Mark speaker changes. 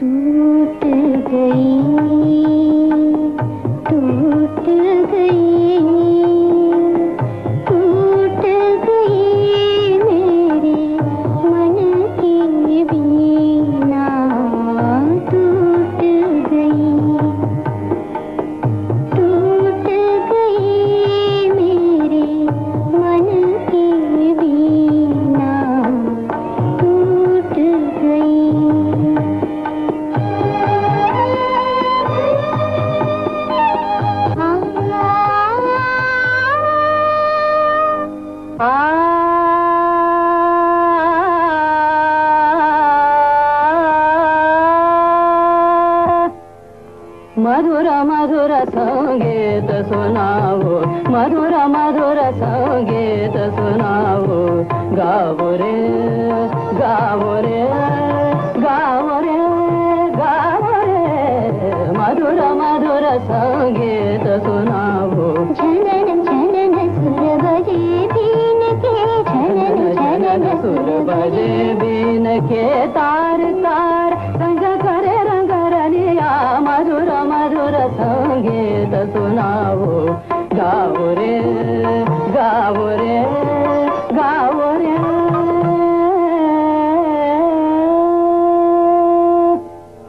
Speaker 1: टूट गई टूट गई।
Speaker 2: मधुर मधुर संगीत सुनाओ। मधुर मधुर संगीत सुनाओ। गाओ रे गाओ रे गाओ रे गाओ रे। मधुर मधुर संगीत सुनाओ।
Speaker 1: झनन झनन सुर बजे बीन के झनन झनन सुर बजे
Speaker 2: बीन के तार तार रंग करे रंग रनिया। मधुर संगीत सुनाओ गाओ रे